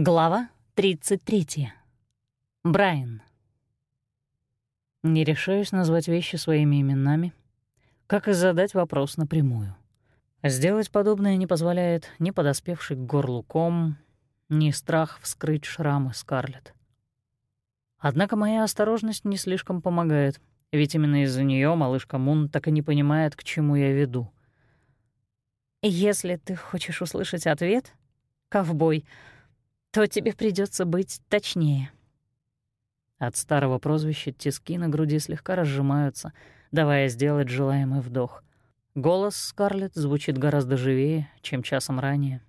Глава 33. Брайан. Не решаюсь назвать вещи своими именами, как и задать вопрос напрямую. Сделать подобное не позволяет ни подоспевший к горлу ком, ни страх вскрыть шрамы Скарлетт. Однако моя осторожность не слишком помогает, ведь именно из-за нее малышка Мун так и не понимает, к чему я веду. «Если ты хочешь услышать ответ, ковбой», то тебе придется быть точнее. От старого прозвища тиски на груди слегка разжимаются, давая сделать желаемый вдох. Голос Скарлетт звучит гораздо живее, чем часом ранее,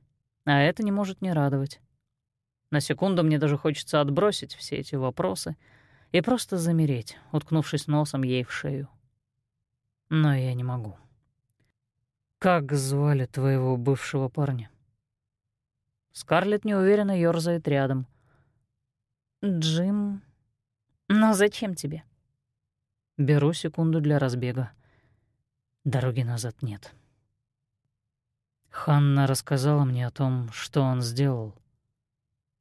а это не может не радовать. На секунду мне даже хочется отбросить все эти вопросы и просто замереть, уткнувшись носом ей в шею. Но я не могу. «Как звали твоего бывшего парня?» Скарлетт неуверенно ёрзает рядом. «Джим... Но зачем тебе?» Беру секунду для разбега. Дороги назад нет. Ханна рассказала мне о том, что он сделал.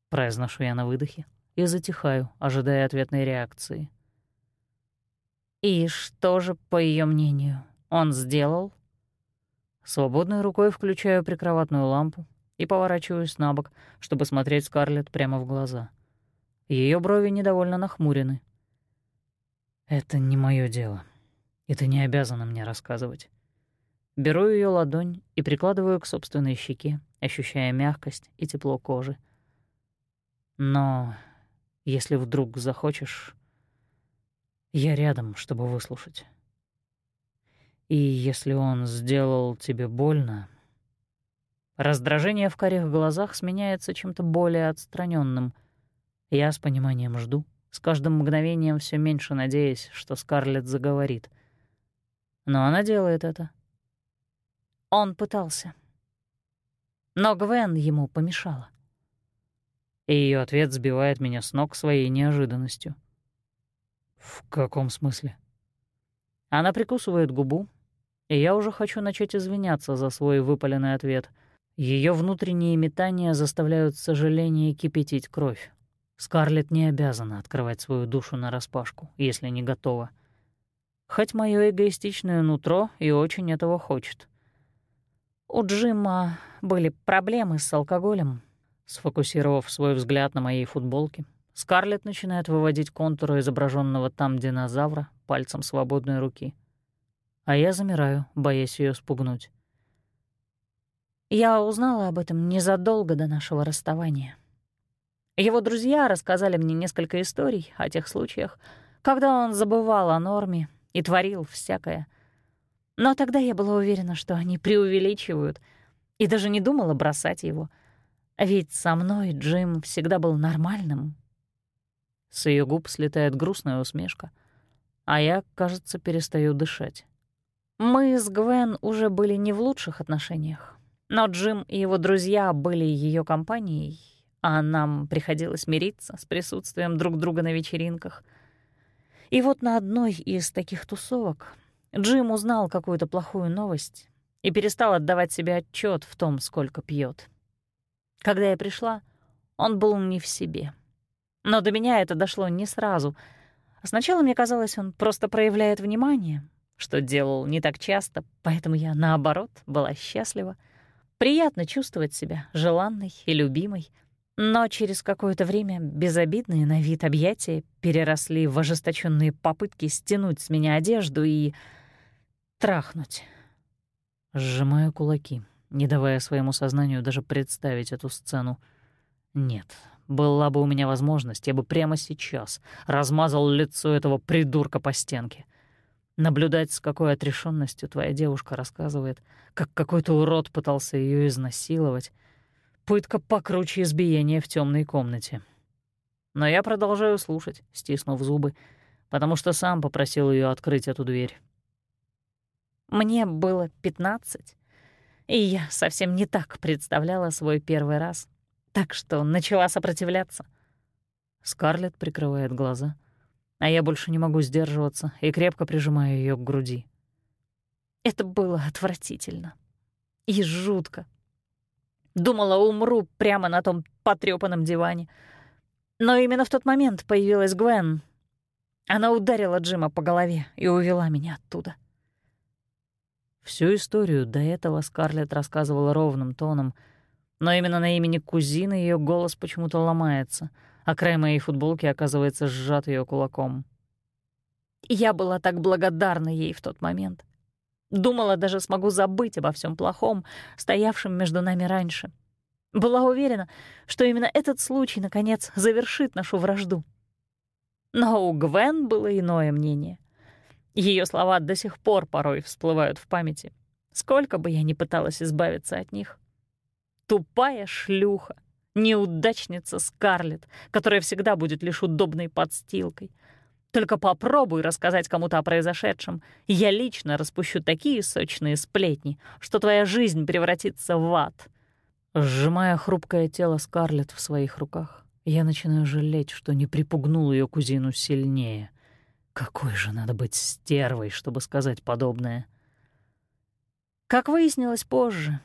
Произношу я на выдохе и затихаю, ожидая ответной реакции. «И что же, по ее мнению, он сделал?» Свободной рукой включаю прикроватную лампу и поворачиваюсь на бок, чтобы смотреть Скарлетт прямо в глаза. Ее брови недовольно нахмурены. «Это не мое дело, и ты не обязана мне рассказывать». Беру ее ладонь и прикладываю к собственной щеке, ощущая мягкость и тепло кожи. Но если вдруг захочешь, я рядом, чтобы выслушать. И если он сделал тебе больно, Раздражение в карих глазах сменяется чем-то более отстраненным. Я с пониманием жду, с каждым мгновением все меньше надеясь, что Скарлетт заговорит. Но она делает это. Он пытался. Но Гвен ему помешала. И ее ответ сбивает меня с ног своей неожиданностью. «В каком смысле?» Она прикусывает губу, и я уже хочу начать извиняться за свой выпаленный ответ — ее внутренние метания заставляют сожаление кипятить кровь. Скарлетт не обязана открывать свою душу нараспашку, если не готова. Хоть мое эгоистичное нутро и очень этого хочет. У Джима были проблемы с алкоголем. Сфокусировав свой взгляд на моей футболке, Скарлетт начинает выводить контуры изображенного там динозавра пальцем свободной руки. А я замираю, боясь ее спугнуть. Я узнала об этом незадолго до нашего расставания. Его друзья рассказали мне несколько историй о тех случаях, когда он забывал о норме и творил всякое. Но тогда я была уверена, что они преувеличивают, и даже не думала бросать его. Ведь со мной Джим всегда был нормальным. С ее губ слетает грустная усмешка, а я, кажется, перестаю дышать. Мы с Гвен уже были не в лучших отношениях. Но Джим и его друзья были ее компанией, а нам приходилось мириться с присутствием друг друга на вечеринках. И вот на одной из таких тусовок Джим узнал какую-то плохую новость и перестал отдавать себе отчет в том, сколько пьет. Когда я пришла, он был не в себе. Но до меня это дошло не сразу. Сначала мне казалось, он просто проявляет внимание, что делал не так часто, поэтому я, наоборот, была счастлива. Приятно чувствовать себя желанной и любимой, но через какое-то время безобидные на вид объятия переросли в ожесточенные попытки стянуть с меня одежду и трахнуть. Сжимаю кулаки, не давая своему сознанию даже представить эту сцену. Нет, была бы у меня возможность, я бы прямо сейчас размазал лицо этого придурка по стенке — Наблюдать, с какой отрешенностью твоя девушка рассказывает, как какой-то урод пытался ее изнасиловать. Пытка покруче избиения в темной комнате. Но я продолжаю слушать, стиснув зубы, потому что сам попросил ее открыть эту дверь. Мне было пятнадцать, и я совсем не так представляла свой первый раз, так что начала сопротивляться. Скарлетт прикрывает глаза — а я больше не могу сдерживаться и крепко прижимаю ее к груди. Это было отвратительно и жутко. Думала, умру прямо на том потрёпанном диване. Но именно в тот момент появилась Гвен. Она ударила Джима по голове и увела меня оттуда. Всю историю до этого Скарлетт рассказывала ровным тоном, но именно на имени кузины ее голос почему-то ломается, а край моей футболки оказывается сжат ее кулаком. Я была так благодарна ей в тот момент. Думала, даже смогу забыть обо всем плохом, стоявшем между нами раньше. Была уверена, что именно этот случай, наконец, завершит нашу вражду. Но у Гвен было иное мнение. Ее слова до сих пор порой всплывают в памяти. Сколько бы я ни пыталась избавиться от них. Тупая шлюха, неудачница Скарлетт, которая всегда будет лишь удобной подстилкой. Только попробуй рассказать кому-то о произошедшем, я лично распущу такие сочные сплетни, что твоя жизнь превратится в ад. Сжимая хрупкое тело Скарлетт в своих руках, я начинаю жалеть, что не припугнул ее кузину сильнее — какой же надо быть стервой, чтобы сказать подобное? Как выяснилось позже,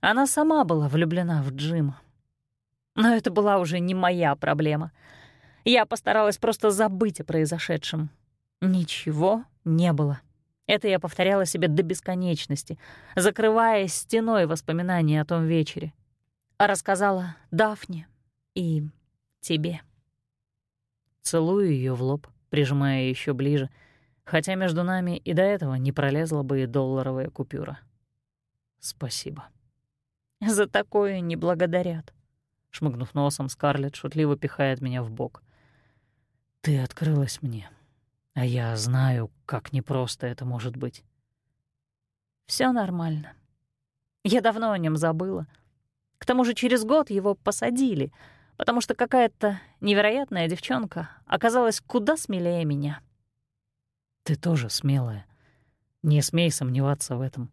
она сама была влюблена в Джима. Но это была уже не моя проблема. Я постаралась просто забыть о произошедшем. Ничего не было. Это я повторяла себе до бесконечности, закрывая стеной воспоминания о том вечере. А рассказала Дафне и тебе. Целую ее в лоб прижимая еще ближе, хотя между нами и до этого не пролезла бы и долларовая купюра. Спасибо. За такое не благодарят. Шмыгнув носом, Скарлетт шутливо пихает меня в бок. Ты открылась мне, а я знаю, как непросто это может быть. Все нормально. Я давно о нем забыла. К тому же через год его посадили — потому что какая-то невероятная девчонка оказалась куда смелее меня. Ты тоже смелая. Не смей сомневаться в этом.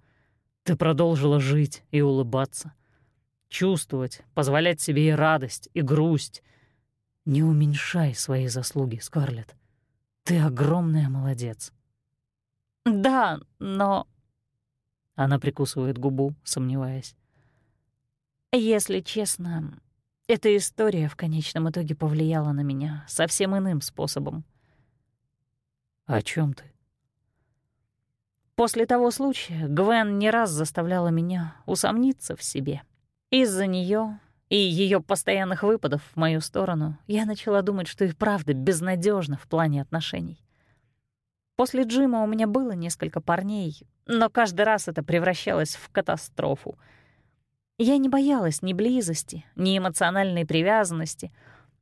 Ты продолжила жить и улыбаться. Чувствовать, позволять себе и радость, и грусть. Не уменьшай свои заслуги, Скарлетт. Ты огромная молодец. Да, но... Она прикусывает губу, сомневаясь. Если честно, эта история в конечном итоге повлияла на меня совсем иным способом. «О чем ты?» После того случая Гвен не раз заставляла меня усомниться в себе. Из-за нее и ее постоянных выпадов в мою сторону я начала думать, что и правда безнадежно в плане отношений. После Джима у меня было несколько парней, но каждый раз это превращалось в катастрофу — я не боялась ни близости, ни эмоциональной привязанности,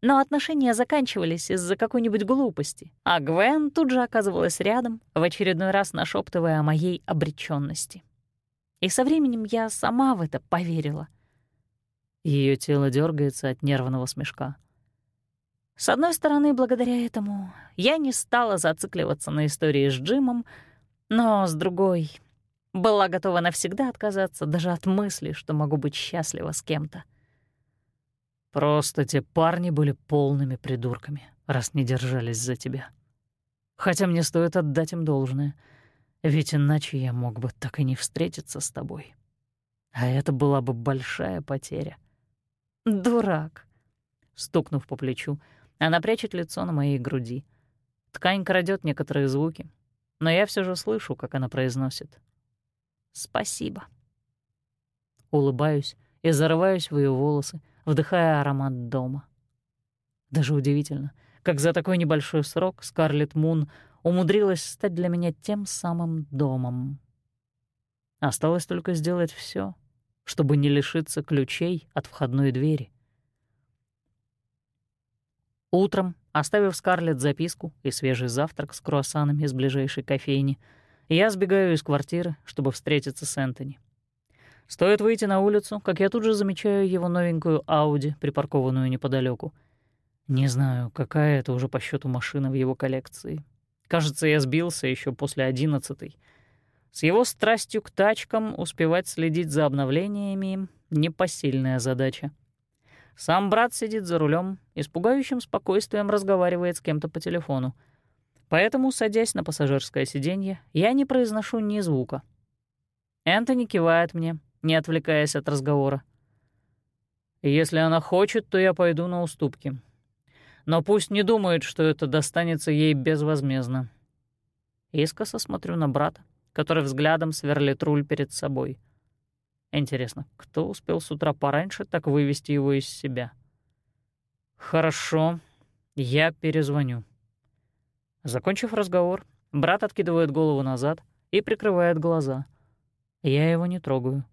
но отношения заканчивались из-за какой-нибудь глупости, а Гвен тут же оказывалась рядом, в очередной раз нашептывая о моей обреченности. И со временем я сама в это поверила. Ее тело дергается от нервного смешка. С одной стороны, благодаря этому я не стала зацикливаться на истории с Джимом, но с другой была готова навсегда отказаться даже от мысли, что могу быть счастлива с кем-то. Просто те парни были полными придурками, раз не держались за тебя. Хотя мне стоит отдать им должное, ведь иначе я мог бы так и не встретиться с тобой. А это была бы большая потеря. Дурак. Стукнув по плечу, она прячет лицо на моей груди. Ткань крадет некоторые звуки, но я все же слышу, как она произносит Спасибо. Улыбаюсь и зарываюсь в ее волосы, вдыхая аромат дома. Даже удивительно, как за такой небольшой срок Скарлетт Мун умудрилась стать для меня тем самым домом. Осталось только сделать все, чтобы не лишиться ключей от входной двери. Утром, оставив Скарлетт записку и свежий завтрак с круассанами из ближайшей кофейни, я сбегаю из квартиры, чтобы встретиться с Энтони. Стоит выйти на улицу, как я тут же замечаю его новенькую Ауди, припаркованную неподалеку. Не знаю, какая это уже по счету машина в его коллекции. Кажется, я сбился еще после одиннадцатой. С его страстью к тачкам успевать следить за обновлениями — непосильная задача. Сам брат сидит за рулем и с пугающим спокойствием разговаривает с кем-то по телефону — Поэтому, садясь на пассажирское сиденье, я не произношу ни звука. Энтони кивает мне, не отвлекаясь от разговора. Если она хочет, то я пойду на уступки. Но пусть не думает, что это достанется ей безвозмездно. Искоса смотрю на брата, который взглядом сверлит руль перед собой. Интересно, кто успел с утра пораньше так вывести его из себя? Хорошо, я перезвоню. Закончив разговор, брат откидывает голову назад и прикрывает глаза. Я его не трогаю.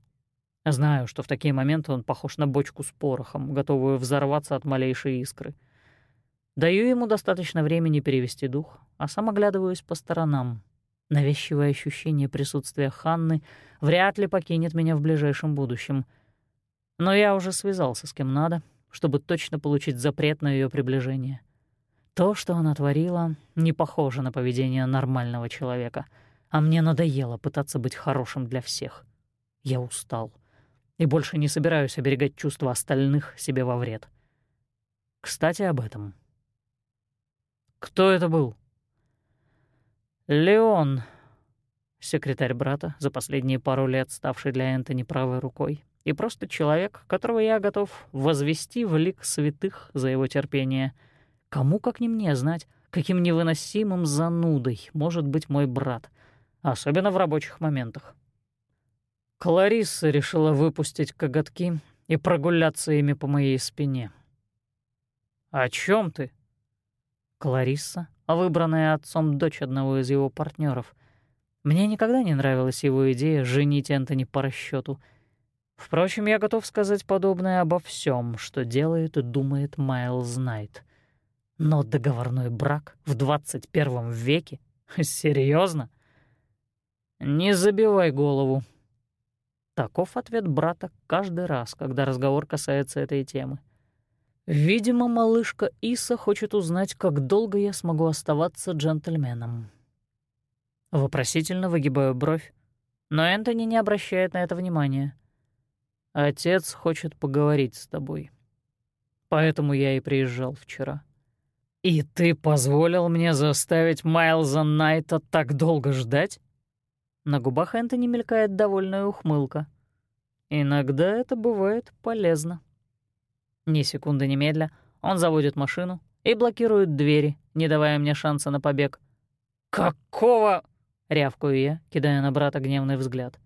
Знаю, что в такие моменты он похож на бочку с порохом, готовую взорваться от малейшей искры. Даю ему достаточно времени перевести дух, а сам оглядываюсь по сторонам. Навязчивое ощущение присутствия Ханны вряд ли покинет меня в ближайшем будущем. Но я уже связался с кем надо, чтобы точно получить запрет на ее приближение. То, что она творила, не похоже на поведение нормального человека, а мне надоело пытаться быть хорошим для всех. Я устал и больше не собираюсь оберегать чувства остальных себе во вред. Кстати, об этом. Кто это был? Леон, секретарь брата, за последние пару лет ставший для Энтони правой рукой, и просто человек, которого я готов возвести в лик святых за его терпение. Кому, как не мне, знать, каким невыносимым занудой может быть мой брат, особенно в рабочих моментах. Кларисса решила выпустить коготки и прогуляться ими по моей спине. «О чем ты?» Кларисса, выбранная отцом дочь одного из его партнеров. Мне никогда не нравилась его идея женить Энтони по расчету. Впрочем, я готов сказать подобное обо всем, что делает и думает Майлз Найт. Но договорной брак в 21 веке? Серьезно? Не забивай голову, Таков ответ брата каждый раз, когда разговор касается этой темы. Видимо, малышка Иса хочет узнать, как долго я смогу оставаться джентльменом. Вопросительно выгибаю бровь, но Энтони не обращает на это внимания. Отец хочет поговорить с тобой. Поэтому я и приезжал вчера. И ты позволил мне заставить Майлза Найта так долго ждать? На губах Энтони мелькает довольная ухмылка. Иногда это бывает полезно. Ни секунды немедля он заводит машину и блокирует двери, не давая мне шанса на побег. «Какого?» — рявкаю я, кидая на брата гневный взгляд.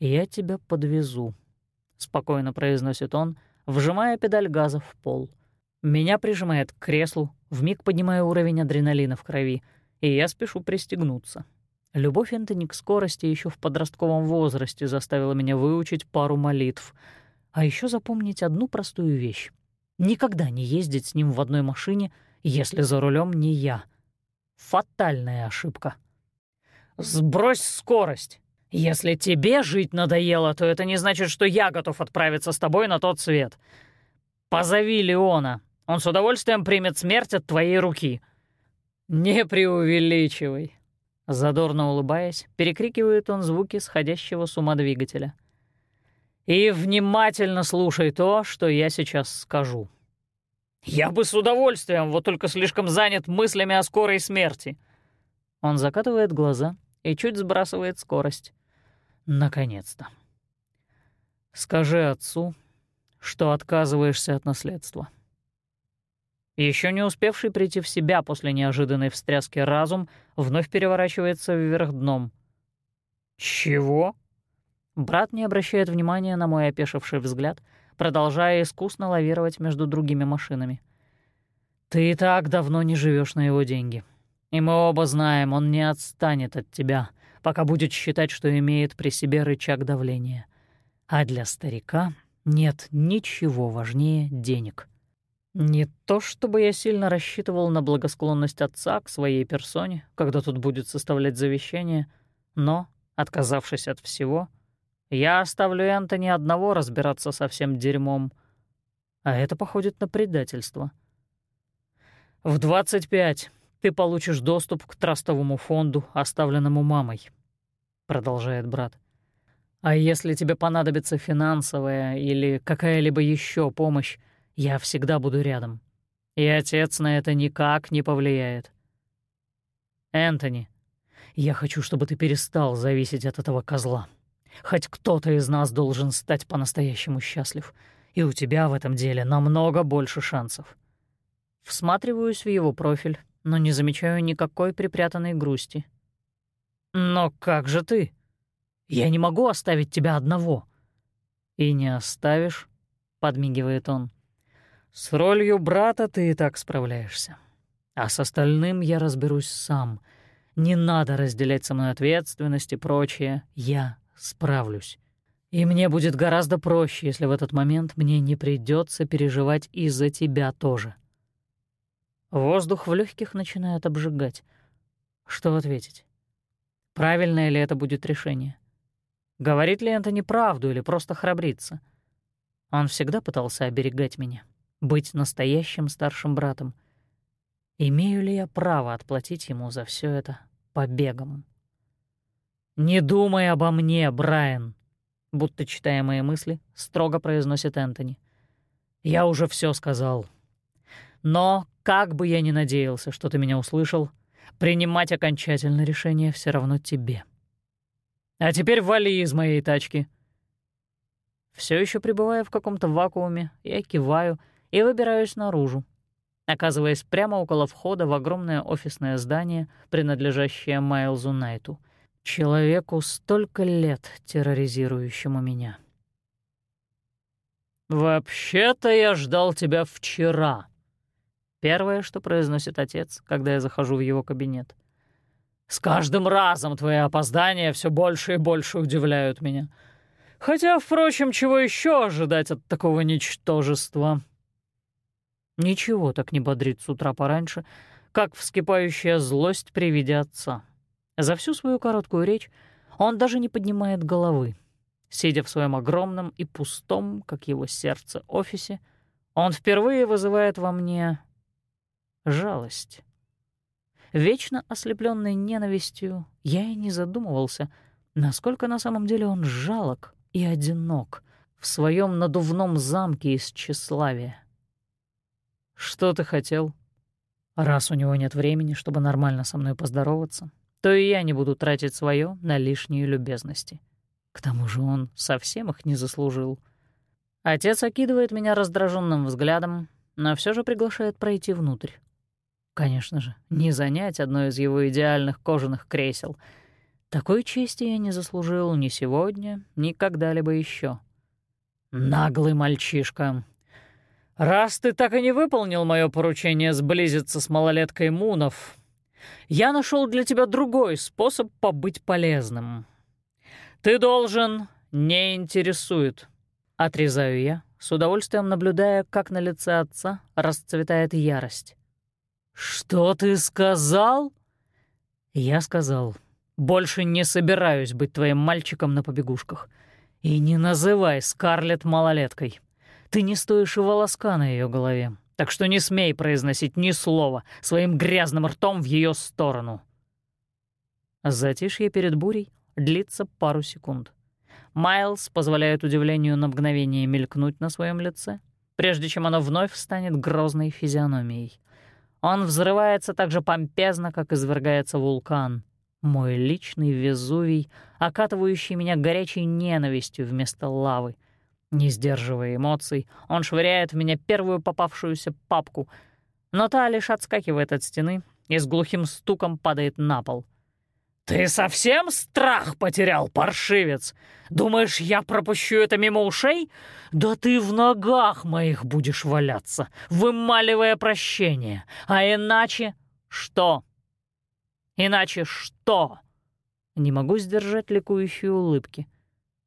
«Я тебя подвезу», — спокойно произносит он, вжимая педаль газа в пол. Меня прижимает к креслу, вмиг поднимая уровень адреналина в крови, и я спешу пристегнуться. Любовь Энтони к скорости еще в подростковом возрасте заставила меня выучить пару молитв, а еще запомнить одну простую вещь. Никогда не ездить с ним в одной машине, если за рулем не я. Фатальная ошибка. «Сбрось скорость! Если тебе жить надоело, то это не значит, что я готов отправиться с тобой на тот свет. Позови Леона, он с удовольствием примет смерть от твоей руки». «Не преувеличивай», Задорно улыбаясь, перекрикивает он звуки сходящего с ума двигателя. «И внимательно слушай то, что я сейчас скажу». «Я бы с удовольствием, вот только слишком занят мыслями о скорой смерти». Он закатывает глаза и чуть сбрасывает скорость. Наконец-то. «Скажи отцу, что отказываешься от наследства». Еще не успевший прийти в себя после неожиданной встряски разум вновь переворачивается вверх дном. «Чего?» Брат не обращает внимания на мой опешивший взгляд, продолжая искусно лавировать между другими машинами. «Ты и так давно не живешь на его деньги. И мы оба знаем, он не отстанет от тебя, пока будет считать, что имеет при себе рычаг давления. А для старика нет ничего важнее денег». Не то чтобы я сильно рассчитывал на благосклонность отца к своей персоне, когда тут будет составлять завещание, но, отказавшись от всего, я оставлю Энтони одного разбираться со всем дерьмом, а это походит на предательство. В 25 ты получишь доступ к трастовому фонду, оставленному мамой, продолжает брат. А если тебе понадобится финансовая или какая-либо еще помощь, я всегда буду рядом. И отец на это никак не повлияет. Энтони, я хочу, чтобы ты перестал зависеть от этого козла. Хоть кто-то из нас должен стать по-настоящему счастлив. и у тебя в этом деле намного больше шансов. Всматриваюсь в его профиль, но не замечаю никакой припрятанной грусти. «Но как же ты? Я не могу оставить тебя одного». «И не оставишь», — подмигивает он. «С ролью брата ты и так справляешься. А с остальным я разберусь сам. Не надо разделять со мной ответственность и прочее. Я справлюсь. И мне будет гораздо проще, если в этот момент мне не придется переживать из-за тебя тоже». Воздух в легких начинает обжигать. Что ответить? Правильное ли это будет решение? Говорит ли Энтони правду или просто храбрится? Он всегда пытался оберегать меня, быть настоящим старшим братом. Имею ли я право отплатить ему за все это побегом? «Не думай обо мне, Брайан», — будто читая мои мысли, строго произносит Энтони. «Я уже все сказал. Но, как бы я ни надеялся, что ты меня услышал, принимать окончательное решение все равно тебе. А теперь вали из моей тачки». Все еще пребывая в каком-то вакууме, я киваю и выбираюсь наружу, оказываясь прямо около входа в огромное офисное здание, принадлежащее Майлзу Найту, человеку столько лет терроризирующему меня. «Вообще-то я ждал тебя вчера», Первое, что произносит отец, когда я захожу в его кабинет. «С каждым разом твои опоздания все больше и больше удивляют меня. Хотя, впрочем, чего еще ожидать от такого ничтожества?» Ничего так не бодрит с утра пораньше, как вскипающая злость при виде отца. За всю свою короткую речь он даже не поднимает головы. Сидя в своем огромном и пустом, как его сердце, офисе, он впервые вызывает во мне жалость. Вечно ослепленный ненавистью, я и не задумывался, насколько на самом деле он жалок и одинок в своем надувном замке из тщеславия. «Что ты хотел?» Раз у него нет времени, чтобы нормально со мной поздороваться, то и я не буду тратить свое на лишние любезности. К тому же он совсем их не заслужил. Отец окидывает меня раздраженным взглядом, но все же приглашает пройти внутрь. Конечно же, не занять одно из его идеальных кожаных кресел. Такой чести я не заслужил ни сегодня, ни когда-либо еще. Наглый мальчишка. Раз ты так и не выполнил мое поручение сблизиться с малолеткой Мунов, я нашел для тебя другой способ побыть полезным. Ты должен не интересует. Отрезаю я, с удовольствием наблюдая, как на лице отца расцветает ярость. «Что ты сказал?» Я сказал, «Больше не собираюсь быть твоим мальчиком на побегушках. И не называй Скарлетт малолеткой. Ты не стоишь и волоска на ее голове, так что не смей произносить ни слова своим грязным ртом в ее сторону». Затишье перед бурей длится пару секунд. Майлз позволяет удивлению на мгновение мелькнуть на своем лице, прежде чем оно вновь станет грозной физиономией — он взрывается так же помпезно, как извергается вулкан. Мой личный Везувий, окатывающий меня горячей ненавистью вместо лавы. Не сдерживая эмоций, он швыряет в меня первую попавшуюся папку, но та лишь отскакивает от стены и с глухим стуком падает на пол. «Ты совсем страх потерял, паршивец? Думаешь, я пропущу это мимо ушей? Да ты в ногах моих будешь валяться, вымаливая прощение. А иначе что? Иначе что?» Не могу сдержать ликующие улыбки.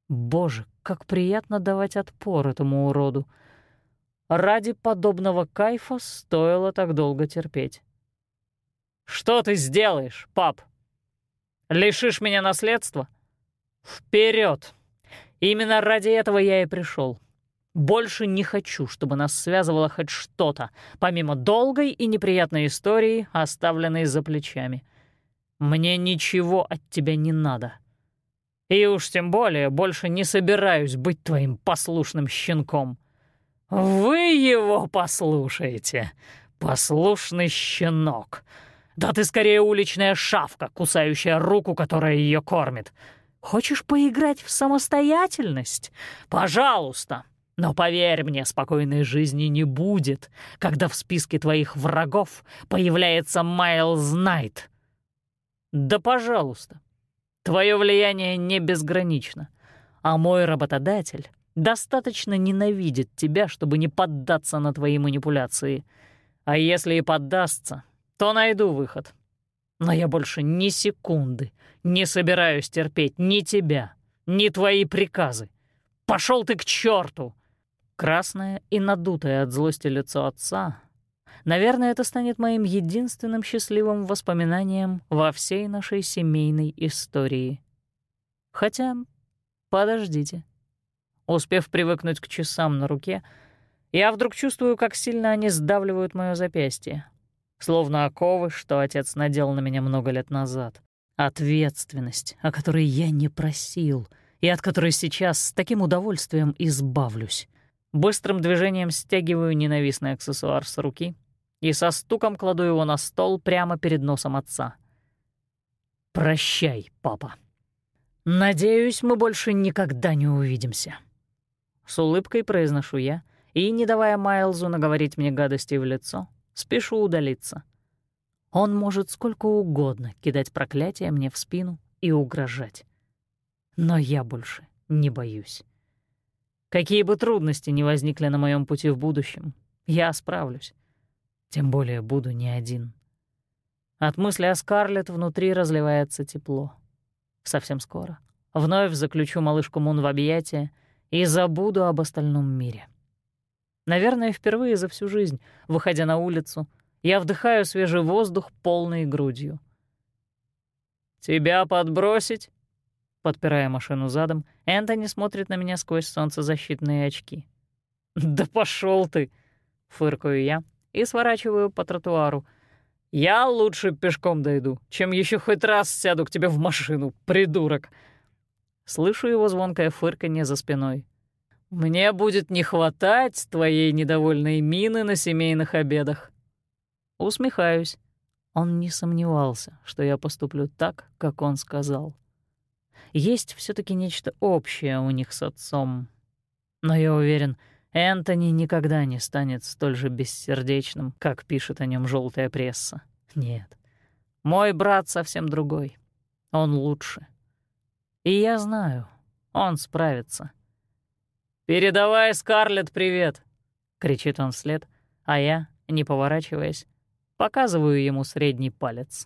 Боже, как приятно давать отпор этому уроду. Ради подобного кайфа стоило так долго терпеть. «Что ты сделаешь, пап?» Лишишь меня наследства? Вперед! Именно ради этого я и пришел. Больше не хочу, чтобы нас связывало хоть что-то, помимо долгой и неприятной истории, оставленной за плечами. Мне ничего от тебя не надо. И уж тем более больше не собираюсь быть твоим послушным щенком. Вы его послушаете, послушный щенок. Да ты скорее уличная шавка, кусающая руку, которая ее кормит. Хочешь поиграть в самостоятельность? Пожалуйста. Но поверь мне, спокойной жизни не будет, когда в списке твоих врагов появляется Майлз Найт. Да пожалуйста. Твое влияние не безгранично, а мой работодатель достаточно ненавидит тебя, чтобы не поддаться на твои манипуляции. А если и поддастся, то найду выход. Но я больше ни секунды не собираюсь терпеть ни тебя, ни твои приказы. Пошел ты к черту! Красное и надутое от злости лицо отца. Наверное, это станет моим единственным счастливым воспоминанием во всей нашей семейной истории. Хотя, подождите. Успев привыкнуть к часам на руке, я вдруг чувствую, как сильно они сдавливают мое запястье. Словно оковы, что отец надел на меня много лет назад. Ответственность, о которой я не просил, и от которой сейчас с таким удовольствием избавлюсь. Быстрым движением стягиваю ненавистный аксессуар с руки и со стуком кладу его на стол прямо перед носом отца. «Прощай, папа. Надеюсь, мы больше никогда не увидимся». С улыбкой произношу я и, не давая Майлзу наговорить мне гадости в лицо, спешу удалиться. Он может сколько угодно кидать проклятия мне в спину и угрожать. Но я больше не боюсь. Какие бы трудности ни возникли на моем пути в будущем, я справлюсь. Тем более буду не один. От мысли о Скарлетт внутри разливается тепло. Совсем скоро. Вновь заключу малышку Мун в объятия и забуду об остальном мире. Наверное, впервые за всю жизнь, выходя на улицу, я вдыхаю свежий воздух полной грудью. «Тебя подбросить?» Подпирая машину задом, Энтони смотрит на меня сквозь солнцезащитные очки. «Да пошел ты!» — фыркаю я и сворачиваю по тротуару. «Я лучше пешком дойду, чем еще хоть раз сяду к тебе в машину, придурок!» Слышу его звонкое фырканье за спиной. «Мне будет не хватать твоей недовольной мины на семейных обедах». Усмехаюсь. Он не сомневался, что я поступлю так, как он сказал есть все таки нечто общее у них с отцом. Но я уверен, Энтони никогда не станет столь же бессердечным, как пишет о нем желтая пресса. Нет. Мой брат совсем другой. Он лучше. И я знаю, он справится. «Передавай Скарлетт привет!» — кричит он вслед, а я, не поворачиваясь, показываю ему средний палец.